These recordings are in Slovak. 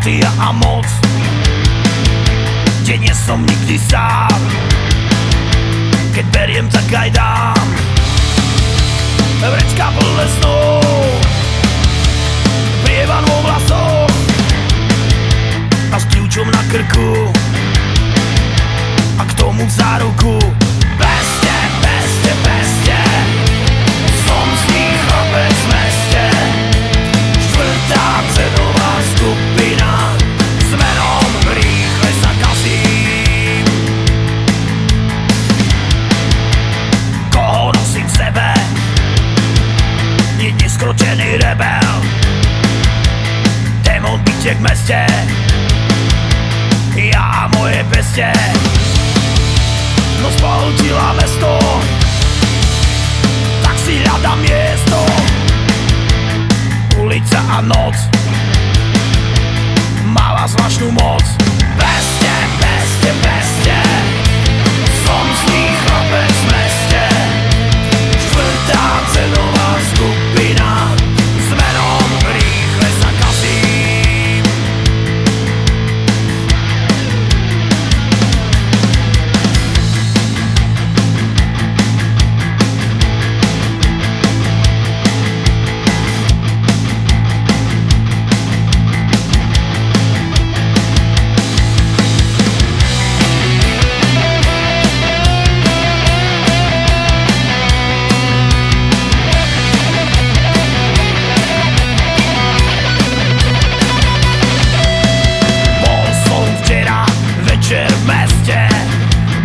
Apatia a moc. Kde nie som nikdy sám. Keď beriem, tak aj dám. Vrečka plné snov Prievan vo vlasoch. A s kľúčom na krku. A k tomu záruku Peste, Bytie v meste. Ja a moje peste. Noc pohltila mesto. Tak si hľadám miesto. Ulica a noc. Mala zvláštnu moc. Peste, peste, peste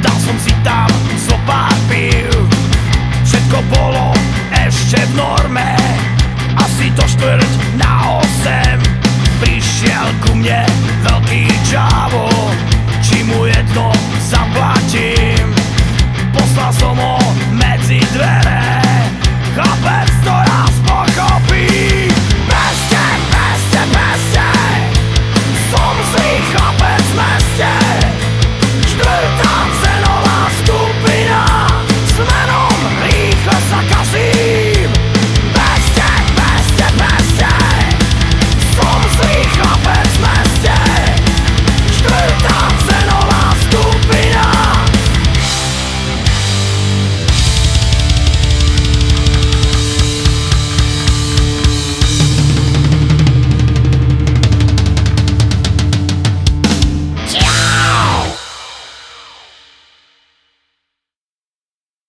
dal som si tam zo pár pív Všetko bolo ešte v norme. Asi to štvrť na osem. Prišiel ku mne veľký džavo Či mu jedno zaplatí